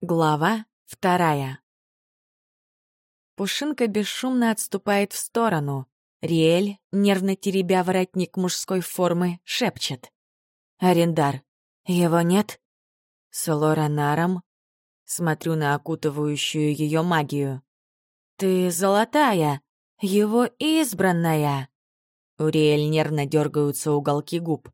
Глава вторая. Пушинка бесшумно отступает в сторону. Риэль, нервно теребя воротник мужской формы, шепчет. «Арендар, его нет?» С Лоранаром. Смотрю на окутывающую ее магию. «Ты золотая, его избранная!» У Риэль нервно дергаются уголки губ.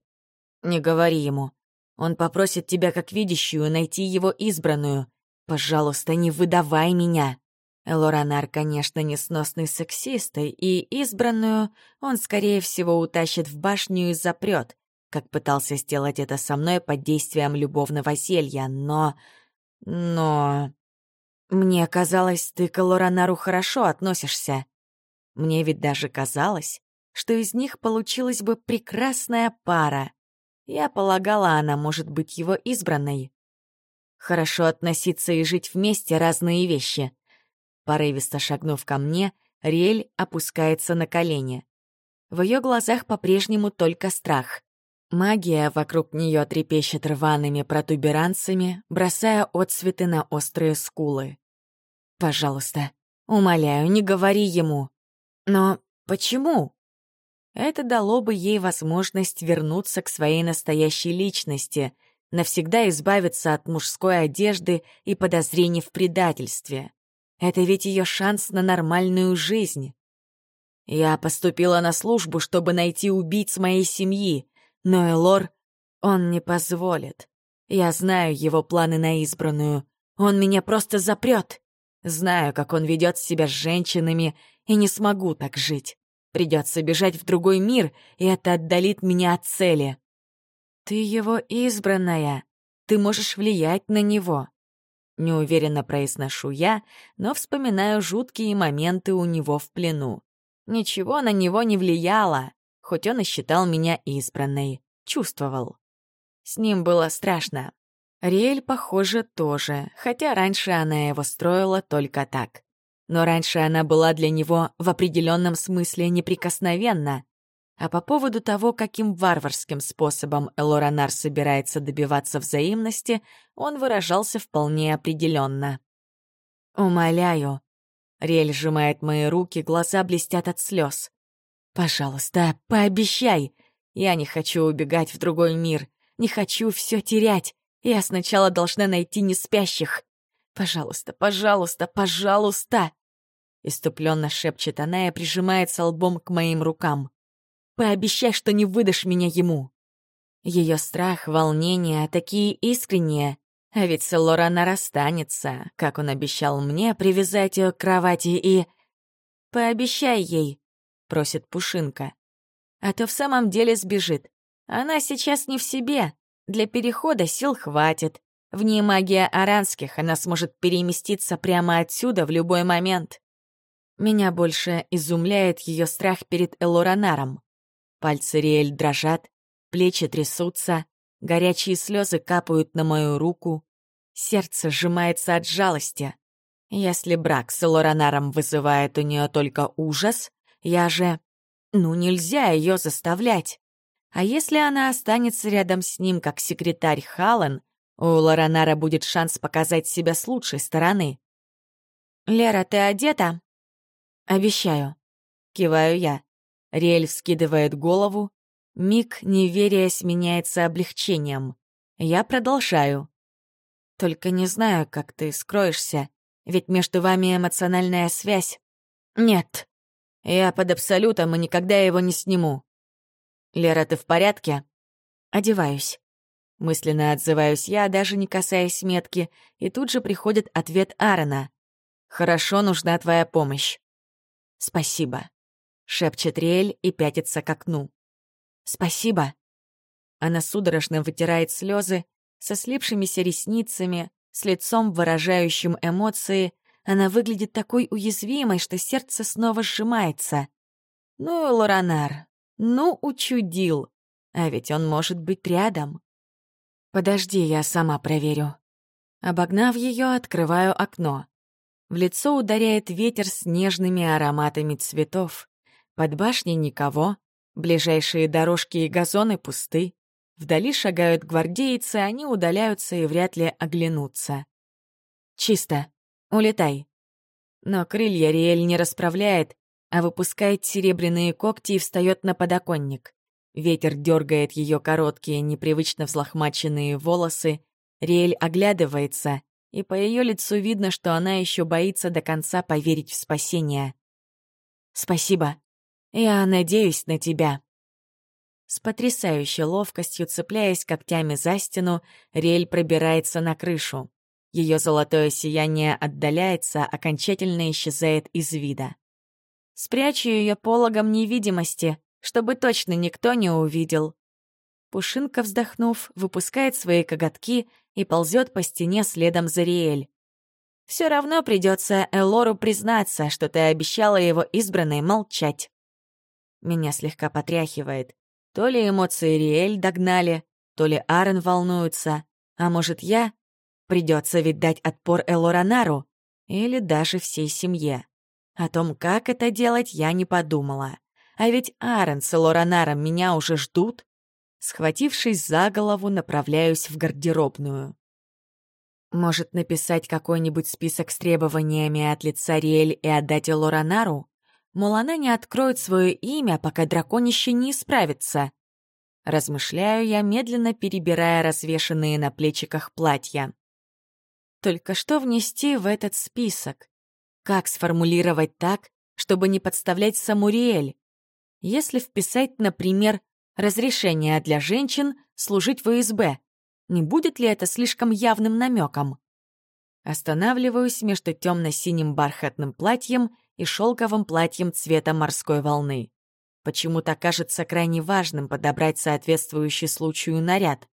«Не говори ему. Он попросит тебя как видящую найти его избранную. Пожалуйста, не выдавай меня. Лоранар, конечно, несносный сексист, и избранную он, скорее всего, утащит в башню и запрет, как пытался сделать это со мной под действием любовного зелья, но... Но... Мне казалось, ты к Лоранару хорошо относишься. Мне ведь даже казалось, что из них получилась бы прекрасная пара. Я полагала, она может быть его избранной. Хорошо относиться и жить вместе — разные вещи. Порывисто шагнув ко мне, Риэль опускается на колени. В ее глазах по-прежнему только страх. Магия вокруг нее трепещет рваными протуберанцами, бросая отсветы на острые скулы. «Пожалуйста, умоляю, не говори ему». «Но почему?» Это дало бы ей возможность вернуться к своей настоящей личности, навсегда избавиться от мужской одежды и подозрений в предательстве. Это ведь ее шанс на нормальную жизнь. Я поступила на службу, чтобы найти убийц моей семьи, но Элор, он не позволит. Я знаю его планы на избранную. Он меня просто запрет. Знаю, как он ведет себя с женщинами, и не смогу так жить. Придется бежать в другой мир, и это отдалит меня от цели. Ты его избранная. Ты можешь влиять на него. Неуверенно произношу я, но вспоминаю жуткие моменты у него в плену. Ничего на него не влияло, хоть он и считал меня избранной. Чувствовал. С ним было страшно. Риэль, похоже, тоже, хотя раньше она его строила только так. Но раньше она была для него в определенном смысле неприкосновенна. А по поводу того, каким варварским способом Элоранар собирается добиваться взаимности, он выражался вполне определенно. «Умоляю». Рель сжимает мои руки, глаза блестят от слез. «Пожалуйста, пообещай. Я не хочу убегать в другой мир. Не хочу все терять. Я сначала должна найти неспящих. «Пожалуйста, пожалуйста, пожалуйста!» Иступленно шепчет она и прижимается лбом к моим рукам. «Пообещай, что не выдашь меня ему!» Ее страх, волнение такие искренние, а ведь с Лорана расстанется, как он обещал мне привязать ее к кровати и... «Пообещай ей», — просит Пушинка. «А то в самом деле сбежит. Она сейчас не в себе. Для перехода сил хватит. В ней магия аранских, она сможет переместиться прямо отсюда в любой момент. Меня больше изумляет ее страх перед Элоранаром. Пальцы Риэль дрожат, плечи трясутся, горячие слезы капают на мою руку, сердце сжимается от жалости. Если брак с Элоранаром вызывает у нее только ужас, я же... Ну, нельзя ее заставлять. А если она останется рядом с ним, как секретарь Халан, у Лоранара будет шанс показать себя с лучшей стороны. «Лера, ты одета?» «Обещаю». Киваю я. Риэль вскидывает голову. Миг, неверия, сменяется облегчением. Я продолжаю. «Только не знаю, как ты скроешься, ведь между вами эмоциональная связь». «Нет, я под абсолютом и никогда его не сниму». «Лера, ты в порядке?» «Одеваюсь». Мысленно отзываюсь я, даже не касаясь метки, и тут же приходит ответ Аарона. «Хорошо, нужна твоя помощь». «Спасибо», — шепчет Риэль и пятится к окну. «Спасибо». Она судорожно вытирает слезы, со слипшимися ресницами, с лицом, выражающим эмоции, она выглядит такой уязвимой, что сердце снова сжимается. Ну, Лоранар, ну, учудил. А ведь он может быть рядом. «Подожди, я сама проверю». Обогнав ее, открываю окно. В лицо ударяет ветер с нежными ароматами цветов. Под башней никого, ближайшие дорожки и газоны пусты. Вдали шагают гвардейцы, они удаляются и вряд ли оглянутся. Чисто. Улетай. Но крылья Риэль не расправляет, а выпускает серебряные когти и встает на подоконник. Ветер дергает ее короткие, непривычно взлохмаченные волосы. Риэль оглядывается, и по ее лицу видно, что она еще боится до конца поверить в спасение. «Спасибо. Я надеюсь на тебя». С потрясающей ловкостью, цепляясь когтями за стену, Риэль пробирается на крышу. Ее золотое сияние отдаляется, окончательно исчезает из вида. Спрячу ее пологом невидимости, чтобы точно никто не увидел. Пушинка, вздохнув, выпускает свои коготки и ползет по стене следом за Риэль. Все равно придется Элору признаться, что ты обещала его избранной молчать. Меня слегка потряхивает. То ли эмоции Риэль догнали, то ли Аарон волнуется, а может я Придется ведь дать отпор Элоранару или даже всей семье. О том, как это делать, я не подумала. А ведь Аарон с Элоранаром меня уже ждут. Схватившись за голову, направляюсь в гардеробную. Может, написать какой-нибудь список с требованиями от лица Риэль и отдать Элоранару? Мол, она не откроет свое имя, пока драконище не исправится. Размышляю я, медленно перебирая развешанные на плечиках платья. Только что внести в этот список? Как сформулировать так, чтобы не подставлять Самуриэль? Если вписать, например, разрешение для женщин служить в ИСБ, не будет ли это слишком явным намеком? Останавливаюсь между темно-синим бархатным платьем и шелковым платьем цвета морской волны. Почему-то кажется крайне важным подобрать соответствующий случаю наряд.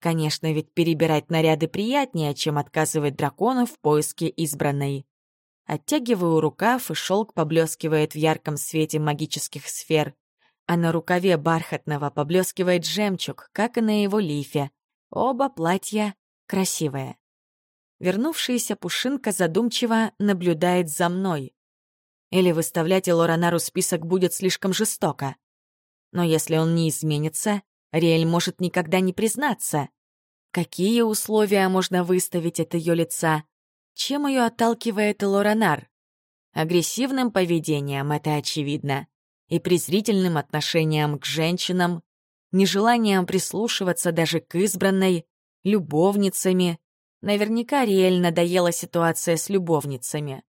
Конечно, ведь перебирать наряды приятнее, чем отказывать дракону в поиске избранной. Оттягиваю рукав, и шелк поблескивает в ярком свете магических сфер. А на рукаве бархатного поблескивает жемчуг, как и на его лифе. Оба платья красивые. Вернувшаяся Пушинка задумчиво наблюдает за мной. Или выставлять Элоранару список будет слишком жестоко. Но если он не изменится, Риэль может никогда не признаться. Какие условия можно выставить от ее лица? Чем ее отталкивает Лоранар? Агрессивным поведением, это очевидно, и презрительным отношением к женщинам, нежеланием прислушиваться даже к избранной, любовницами. Наверняка Риэль надоела ситуация с любовницами.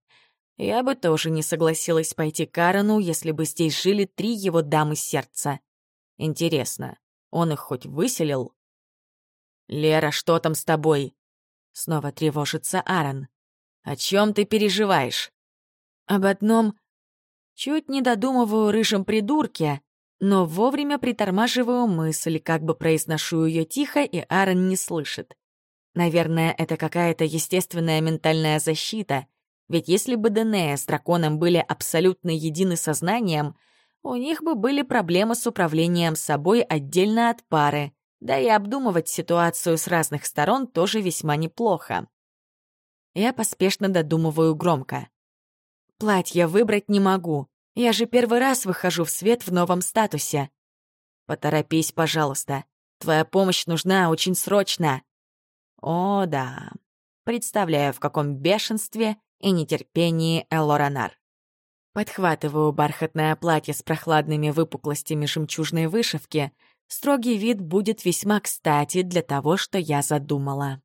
Я бы тоже не согласилась пойти к Аарону, если бы здесь жили три его дамы сердца. Интересно, он их хоть выселил? «Лера, что там с тобой?» Снова тревожится Аарон. «О чем ты переживаешь?» «Об одном...» Чуть не додумываю рыжем придурке, но вовремя притормаживаю мысль, как бы произношу ее тихо, и Аарон не слышит. Наверное, это какая-то естественная ментальная защита, ведь если бы Денея с драконом были абсолютно едины сознанием, у них бы были проблемы с управлением собой отдельно от пары, да и обдумывать ситуацию с разных сторон тоже весьма неплохо. Я поспешно додумываю громко. Платье выбрать не могу. Я же первый раз выхожу в свет в новом статусе. Поторопись, пожалуйста. Твоя помощь нужна очень срочно. О, да. Представляю, в каком бешенстве и нетерпении Элоранар. Подхватываю бархатное платье с прохладными выпуклостями жемчужной вышивки. Строгий вид будет весьма кстати для того, что я задумала.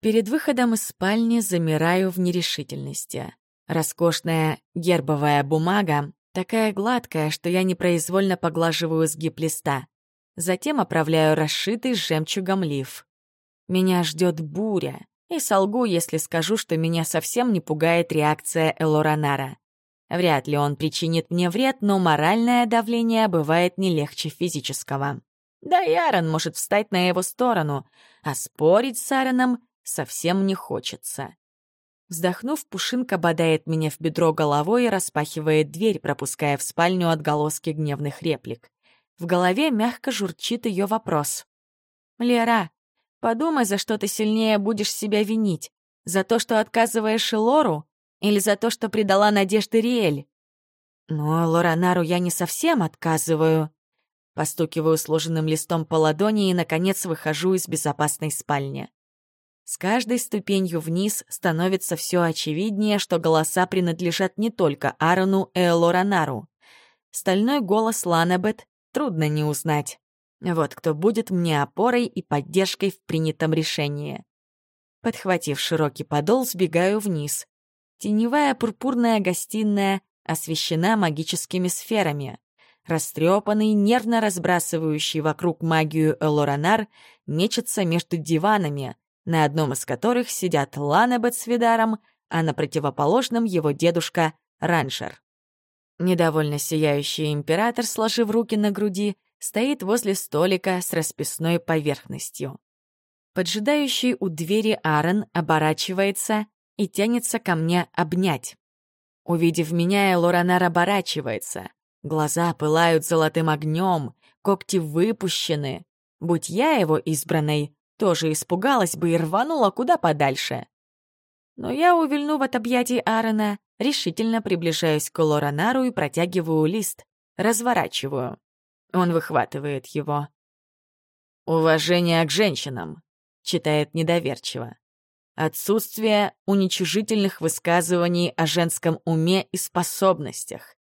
Перед выходом из спальни замираю в нерешительности. Роскошная гербовая бумага, такая гладкая, что я непроизвольно поглаживаю сгиб листа. Затем оправляю расшитый жемчугом лиф. Меня ждет буря, и солгу, если скажу, что меня совсем не пугает реакция Элоранара. Вряд ли он причинит мне вред, но моральное давление бывает не легче физического. Да и Аарон может встать на его сторону, а спорить с Аароном совсем не хочется. Вздохнув, Пушинка бодает меня в бедро головой и распахивает дверь, пропуская в спальню отголоски гневных реплик. В голове мягко журчит ее вопрос. «Лера, подумай, за что ты сильнее будешь себя винить. За то, что отказываешь Лору, или за то, что предала надежды Риэль? Но Лоранару я не совсем отказываю. Постукиваю сложенным листом по ладони и, наконец, выхожу из безопасной спальни. С каждой ступенью вниз становится все очевиднее, что голоса принадлежат не только Аарону и Элоранару. Стальной голос Ланебет трудно не узнать. Вот кто будет мне опорой и поддержкой в принятом решении. Подхватив широкий подол, сбегаю вниз. Теневая пурпурная гостиная освещена магическими сферами. Растрепанный, нервно разбрасывающий вокруг магию Элоранар мечется между диванами, на одном из которых сидят Ланебет с Видаром, а на противоположном его дедушка Раншер. Недовольно сияющий император, сложив руки на груди, стоит возле столика с расписной поверхностью. Поджидающий у двери Аарон оборачивается и тянется ко мне обнять. Увидев меня, Лоранар оборачивается. Глаза пылают золотым огнем, когти выпущены. Будь я его избранной, тоже испугалась бы и рванула куда подальше. Но я, увильнув от объятий Аарона, решительно приближаюсь к Лоранару и протягиваю лист, разворачиваю. Он выхватывает его. «Уважение к женщинам», — читает недоверчиво. «Отсутствие уничижительных высказываний о женском уме и способностях.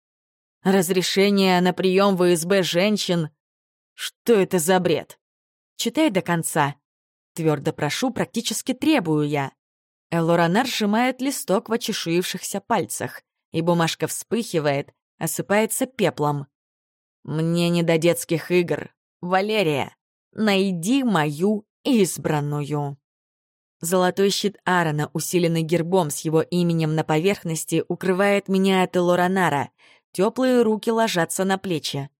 Разрешение на прием в ИСБ женщин. Что это за бред? Читай до конца. Твердо прошу, практически требую я. Элоранар сжимает листок в очешуившихся пальцах, и бумажка вспыхивает, осыпается пеплом. «Мне не до детских игр. Валерия, найди мою избранную». Золотой щит Аарона, усиленный гербом с его именем на поверхности, укрывает меня от Элоранара. Теплые руки ложатся на плечи.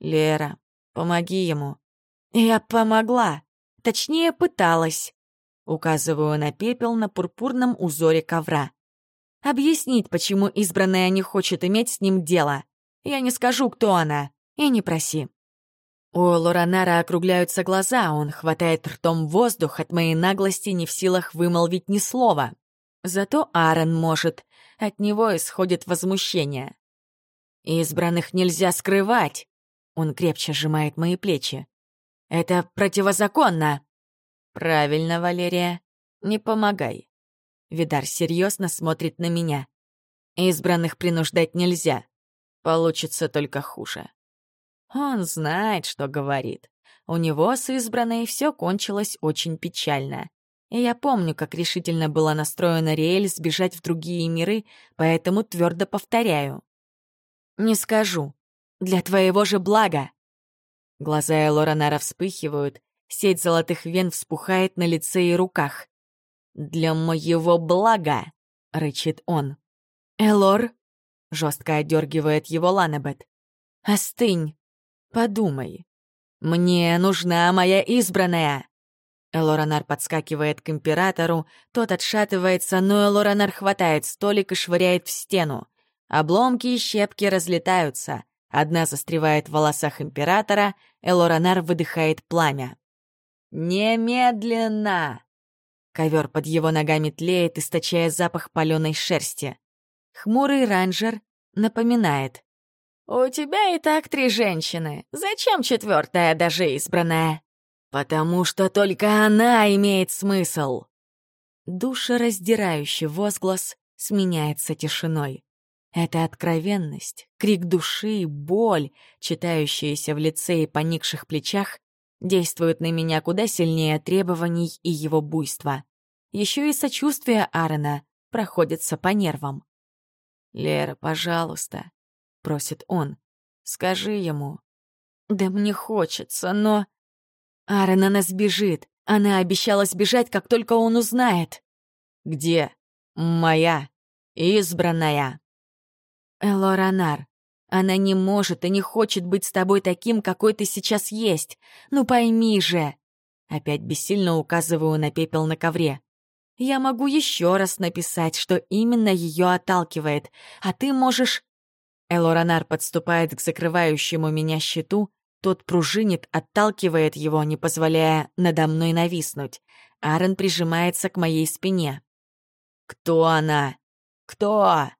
«Лера, помоги ему». «Я помогла», Точнее, пыталась. Указываю на пепел на пурпурном узоре ковра. Объяснить, почему избранная не хочет иметь с ним дело. Я не скажу, кто она, и не проси. У Лоранара округляются глаза, он хватает ртом воздух от моей наглости не в силах вымолвить ни слова. Зато Аарон может, от него исходит возмущение. «Избранных нельзя скрывать!» Он крепче сжимает мои плечи. Это противозаконно!» «Правильно, Валерия. Не помогай». Видар серьезно смотрит на меня. «Избранных принуждать нельзя. Получится только хуже». Он знает, что говорит. У него с избранной все кончилось очень печально. И я помню, как решительно была настроена Риэль сбежать в другие миры, поэтому твердо повторяю. «Не скажу. Для твоего же блага. Глаза Элоранара вспыхивают, сеть золотых вен вспухает на лице и руках. «Для моего блага!» — рычит он. «Элор!» — жестко отдергивает его Ланабет. «Остынь! Подумай! Мне нужна моя избранная!» Элоранар подскакивает к императору, тот отшатывается, но Элоранар хватает столик и швыряет в стену. Обломки и щепки разлетаются. Одна застревает в волосах императора, Элоранар выдыхает пламя. «Немедленно!» Ковер под его ногами тлеет, источая запах паленой шерсти. Хмурый ранжер напоминает. «У тебя и так три женщины. Зачем четвертая, даже избранная?» «Потому что только она имеет смысл!» Душераздирающий возглас сменяется тишиной. Это откровенность, крик души, боль, читающиеся в лице и поникших плечах, действуют на меня куда сильнее требований и его буйства. Еще и сочувствие Аарона проходится по нервам. «Лера, пожалуйста», — просит он, — «скажи ему». «Да мне хочется, но...» Аарон, она сбежит. Она обещала сбежать, как только он узнает. «Где? Моя избранная». Элоранар, она не может и не хочет быть с тобой таким, какой ты сейчас есть. Ну пойми же!» Опять бессильно указываю на пепел на ковре. «Я могу еще раз написать, что именно ее отталкивает, а ты можешь...» Элоранар подступает к закрывающему меня щиту, тот пружинит, отталкивает его, не позволяя надо мной нависнуть. Аарон прижимается к моей спине. «Кто она? Кто?»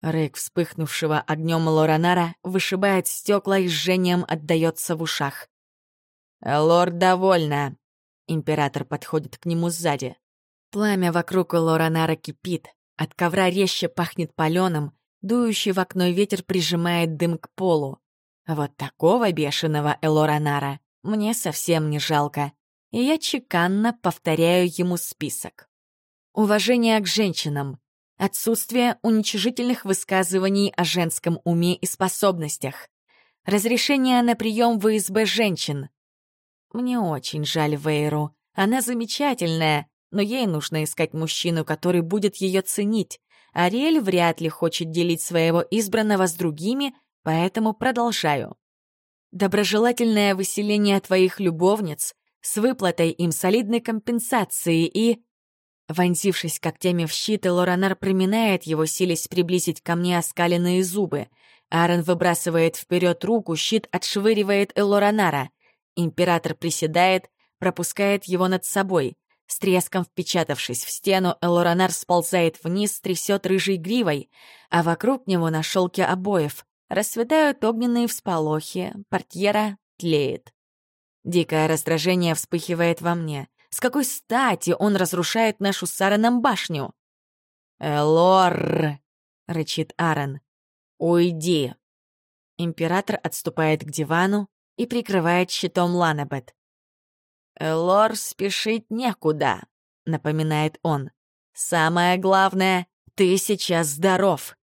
Рык вспыхнувшего огнем Лоранара вышибает стекла и жжением отдается в ушах. «Лорд довольна!» Император подходит к нему сзади. Пламя вокруг Лоранара кипит, от ковра резче пахнет паленым, дующий в окно ветер прижимает дым к полу. Вот такого бешеного Элоранара мне совсем не жалко, и я чеканно повторяю ему список. Уважение к женщинам, отсутствие уничижительных высказываний о женском уме и способностях, разрешение на прием в ИСБ женщин. Мне очень жаль Вейру, она замечательная, но ей нужно искать мужчину, который будет ее ценить. Ариэль вряд ли хочет делить своего избранного с другими, поэтому продолжаю. Доброжелательное выселение твоих любовниц с выплатой им солидной компенсации и... Вонзившись когтями в щит, Лоранар проминает его, силясь приблизить ко мне оскаленные зубы. Аарон выбрасывает вперед руку, щит отшвыривает Элоранара. Император приседает, пропускает его над собой. С треском впечатавшись в стену, Элоранар сползает вниз, трясет рыжей гривой, а вокруг него на шелке обоев расцветают огненные всполохи, портьера тлеет. Дикое раздражение вспыхивает во мне. С какой стати он разрушает нашу с Аароном башню? «Элор!» — рычит Аарон. «Уйди!» Император отступает к дивану и прикрывает щитом Ланабет. «Элор спешить некуда», — напоминает он. «Самое главное, ты сейчас здоров.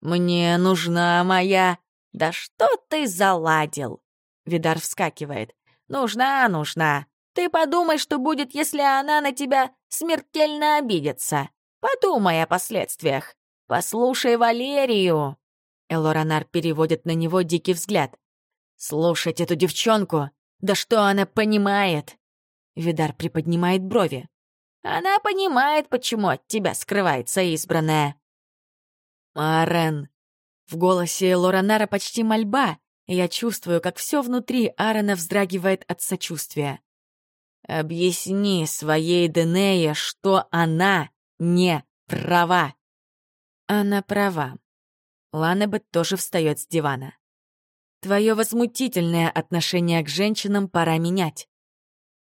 Мне нужна моя...» «Да что ты заладил?» Видар вскакивает. «Нужна, нужна. Ты подумай, что будет, если она на тебя смертельно обидится. Подумай о последствиях. Послушай Валерию». Элоранар переводит на него дикий взгляд. «Слушать эту девчонку? Да что она понимает?» Видар приподнимает брови. «Она понимает, почему от тебя скрывается избранная». «Арен». В голосе Лоранара почти мольба, и я чувствую, как все внутри Аарона вздрагивает от сочувствия. «Объясни своей Денее, что она не права». «Она права». Ланебет тоже встает с дивана. «Твое возмутительное отношение к женщинам пора менять.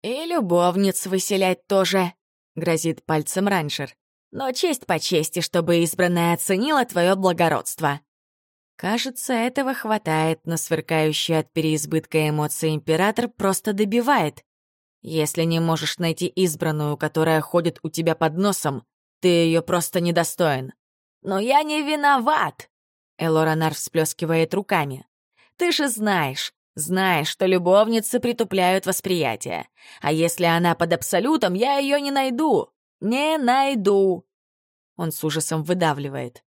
«И любовниц выселять тоже», — грозит пальцем раньшер. «Но честь по чести, чтобы избранная оценила твое благородство». Кажется, этого хватает, но сверкающий от переизбытка эмоций император просто добивает. Если не можешь найти избранную, которая ходит у тебя под носом, ты ее просто недостоин. «Но я не виноват!» Элоранар всплескивает руками. «Ты же знаешь, знаешь, что любовницы притупляют восприятие. А если она под абсолютом, я ее не найду. Не найду. Он с ужасом выдавливает.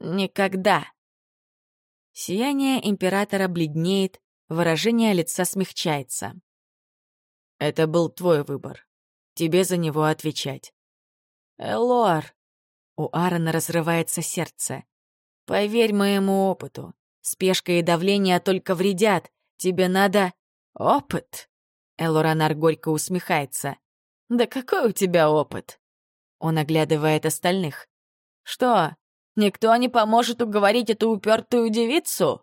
Никогда. Сияние императора бледнеет, выражение лица смягчается. Это был твой выбор. Тебе за него отвечать. Элор. У Аарона разрывается сердце. Поверь моему опыту. Спешка и давление только вредят, Тебе надо опыт?» Элоранар горько усмехается. «Да какой у тебя опыт?» Он оглядывает остальных. «Что, никто не поможет уговорить эту упертую девицу?»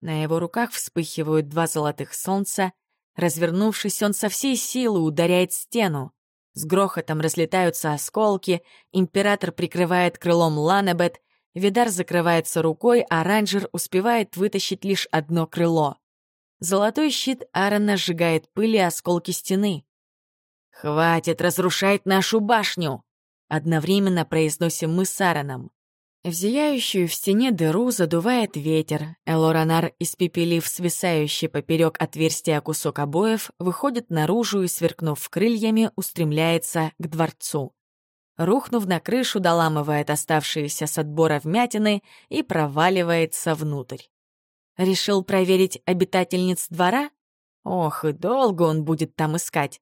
На его руках вспыхивают два золотых солнца. Развернувшись, он со всей силы ударяет стену. С грохотом разлетаются осколки, император прикрывает крылом Ланебет, Видар закрывается рукой, а Ранджер успевает вытащить лишь одно крыло. Золотой щит Аарона сжигает пыль и осколки стены. «Хватит разрушать нашу башню!» Одновременно произносим мы с Аароном. В зияющую в стене дыру задувает ветер. Элоранар, испепелив свисающий поперек отверстия кусок обоев, выходит наружу и, сверкнув крыльями, устремляется к дворцу. Рухнув на крышу, доламывает оставшиеся с отбора вмятины и проваливается внутрь. Решил проверить обитательниц двора? Ох, и долго он будет там искать.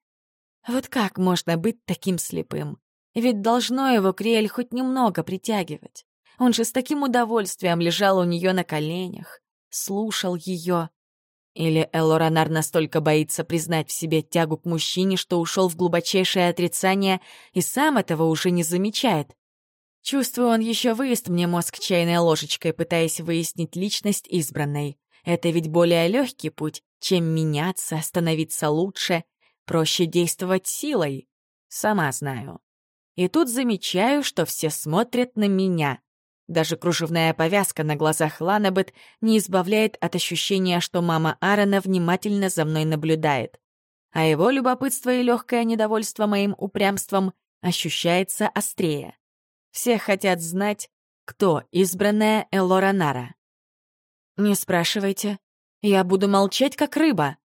Вот как можно быть таким слепым? Ведь должно его Криэль хоть немного притягивать. Он же с таким удовольствием лежал у нее на коленях, слушал ее. Или Элоранар настолько боится признать в себе тягу к мужчине, что ушел в глубочайшее отрицание и сам этого уже не замечает. Чувствую, он еще выест мне мозг чайной ложечкой, пытаясь выяснить личность избранной. Это ведь более легкий путь, чем меняться, становиться лучше. Проще действовать силой. Сама знаю. И тут замечаю, что все смотрят на меня. Даже кружевная повязка на глазах Ланабет не избавляет от ощущения, что мама Аарона внимательно за мной наблюдает. А его любопытство и легкое недовольство моим упрямством ощущается острее. Все хотят знать, кто избранная Элора Нара. «Не спрашивайте. Я буду молчать, как рыба».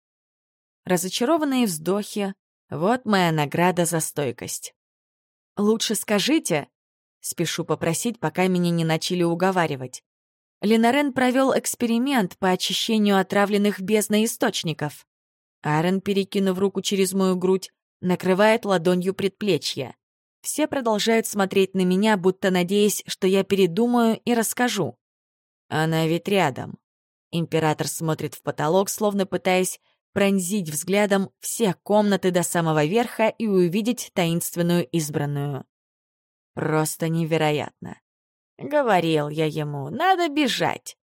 Разочарованные вздохи — вот моя награда за стойкость. «Лучше скажите», — спешу попросить, пока меня не начали уговаривать. Ленарен провел эксперимент по очищению отравленных бездной источников. Аарон, перекинув руку через мою грудь, накрывает ладонью предплечье. Все продолжают смотреть на меня, будто надеясь, что я передумаю и расскажу. Она ведь рядом. Император смотрит в потолок, словно пытаясь пронзить взглядом все комнаты до самого верха и увидеть таинственную избранную. Просто невероятно. Говорил я ему, надо бежать.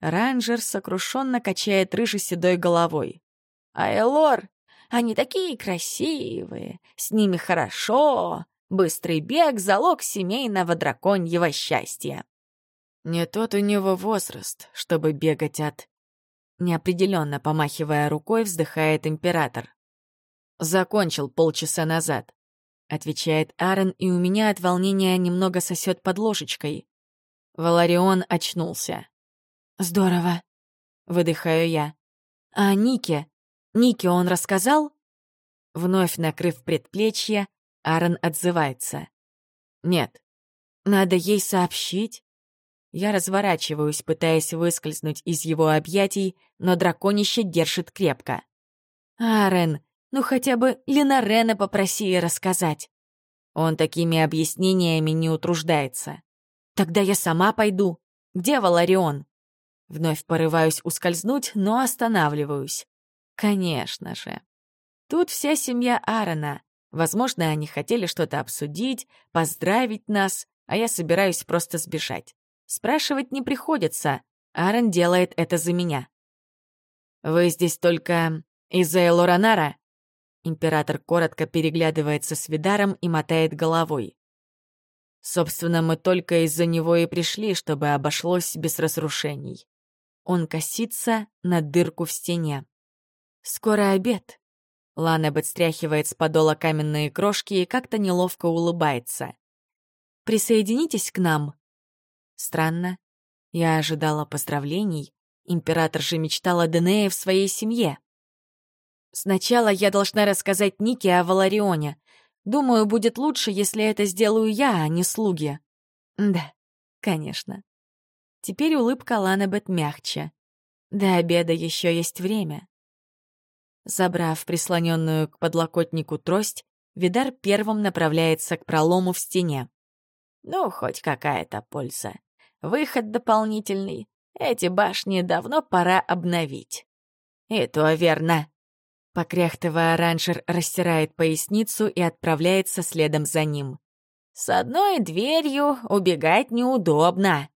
Ранжер сокрушенно качает рыжей седой головой. А Элор, они такие красивые, с ними хорошо. Быстрый бег — залог семейного драконьего счастья. Не тот у него возраст, чтобы бегать от... Неопределенно помахивая рукой, вздыхает император. «Закончил полчаса назад», — отвечает Аарон, и у меня от волнения немного сосет под ложечкой. Валарион очнулся. «Здорово», — выдыхаю я. «А Нике? Нике он рассказал?» Вновь накрыв предплечье, Аарон отзывается. «Нет, надо ей сообщить». Я разворачиваюсь, пытаясь выскользнуть из его объятий, но драконище держит крепко. «Аарон, ну хотя бы Ленарена попроси рассказать». Он такими объяснениями не утруждается. «Тогда я сама пойду. Где Валарион?» Вновь порываюсь ускользнуть, но останавливаюсь. Конечно же. Тут вся семья Аарона. Возможно, они хотели что-то обсудить, поздравить нас, а я собираюсь просто сбежать. Спрашивать не приходится. Аарон делает это за меня. «Вы здесь только из-за Элоранара?» Император коротко переглядывается с Видаром и мотает головой. Собственно, мы только из-за него и пришли, чтобы обошлось без разрушений. Он косится на дырку в стене. «Скоро обед». Ланебет стряхивает с подола каменные крошки и как-то неловко улыбается. «Присоединитесь к нам?» Странно. Я ожидала поздравлений. Император же мечтал о Денее в своей семье. Сначала я должна рассказать Нике о Валарионе. Думаю, будет лучше, если это сделаю я, а не слуги. Да, конечно. Теперь улыбка Ланебет мягче. До обеда еще есть время. Забрав прислоненную к подлокотнику трость, Видар первым направляется к пролому в стене. Ну, хоть какая-то польза. Выход дополнительный. Эти башни давно пора обновить. И то верно. Покряхтывая, ранжер растирает поясницу и отправляется следом за ним. С одной дверью убегать неудобно.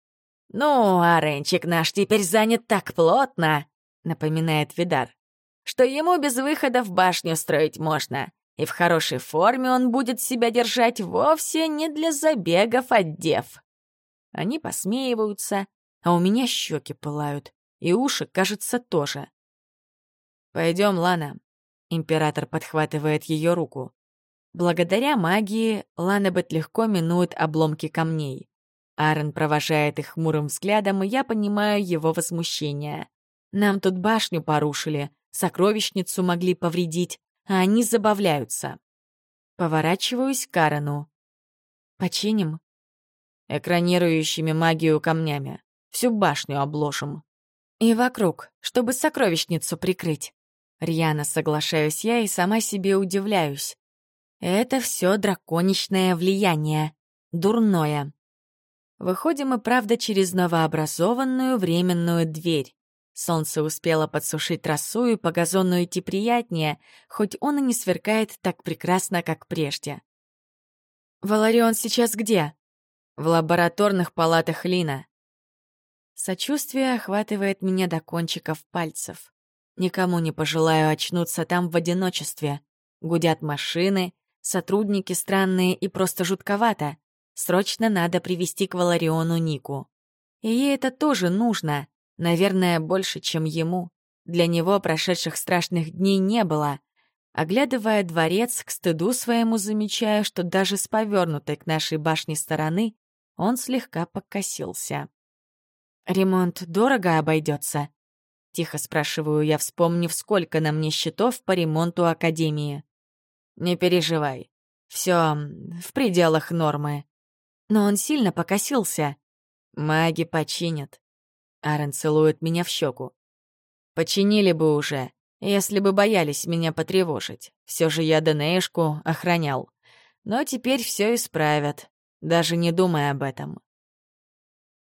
Ну, а наш теперь занят так плотно, напоминает Видар что ему без выхода в башню строить можно, и в хорошей форме он будет себя держать вовсе не для забегов отдев. Они посмеиваются, а у меня щеки пылают, и уши, кажется, тоже. Пойдем, Лана. Император подхватывает ее руку. Благодаря магии Ланабет легко минует обломки камней. Аарон провожает их хмурым взглядом, и я понимаю его возмущение. Нам тут башню порушили, сокровищницу могли повредить, а они забавляются. Поворачиваюсь к Карену. «Починим?» «Экранирующими магию камнями. Всю башню обложим». «И вокруг, чтобы сокровищницу прикрыть». Рьяно соглашаюсь я и сама себе удивляюсь. Это все драконичное влияние. Дурное. Выходим мы, правда, через новообразованную временную дверь. Солнце успело подсушить росу, и по газону идти приятнее, хоть он и не сверкает так прекрасно, как прежде. «Валарион сейчас где?» «В лабораторных палатах Лина». Сочувствие охватывает меня до кончиков пальцев. Никому не пожелаю очнуться там в одиночестве. Гудят машины, Сотрудники странные и просто жутковато. Срочно надо привести к Валариону Нику. И ей это тоже нужно. Наверное, больше, чем ему. Для него прошедших страшных дней не было. Оглядывая дворец, к стыду своему замечаю, что даже с повернутой к нашей башне стороны он слегка покосился. «Ремонт дорого обойдется?» — тихо спрашиваю я, вспомнив, сколько на мне счетов по ремонту Академии. «Не переживай. Все в пределах нормы». Но он сильно покосился. «Маги починят». Аарон целует меня в щеку. «Починили бы уже, если бы боялись меня потревожить. Все же я Денеишку охранял. Но теперь все исправят, даже не думая об этом.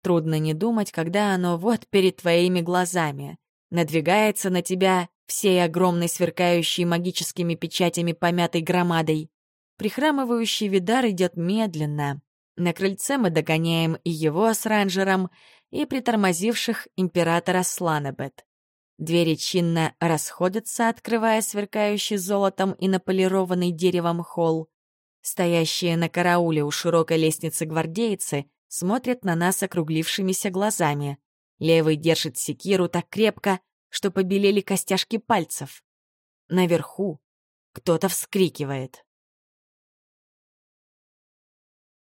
Трудно не думать, когда оно вот перед твоими глазами, надвигается на тебя всей огромной сверкающей магическими печатями помятой громадой. Прихрамывающий Видар идет медленно. На крыльце мы догоняем и его с ранжером, и притормозивших императора Сланебет. Двери чинно расходятся, открывая сверкающий золотом и наполированный деревом холл. Стоящие на карауле у широкой лестницы гвардейцы смотрят на нас округлившимися глазами. Левый держит секиру так крепко, что побелели костяшки пальцев. Наверху кто-то вскрикивает.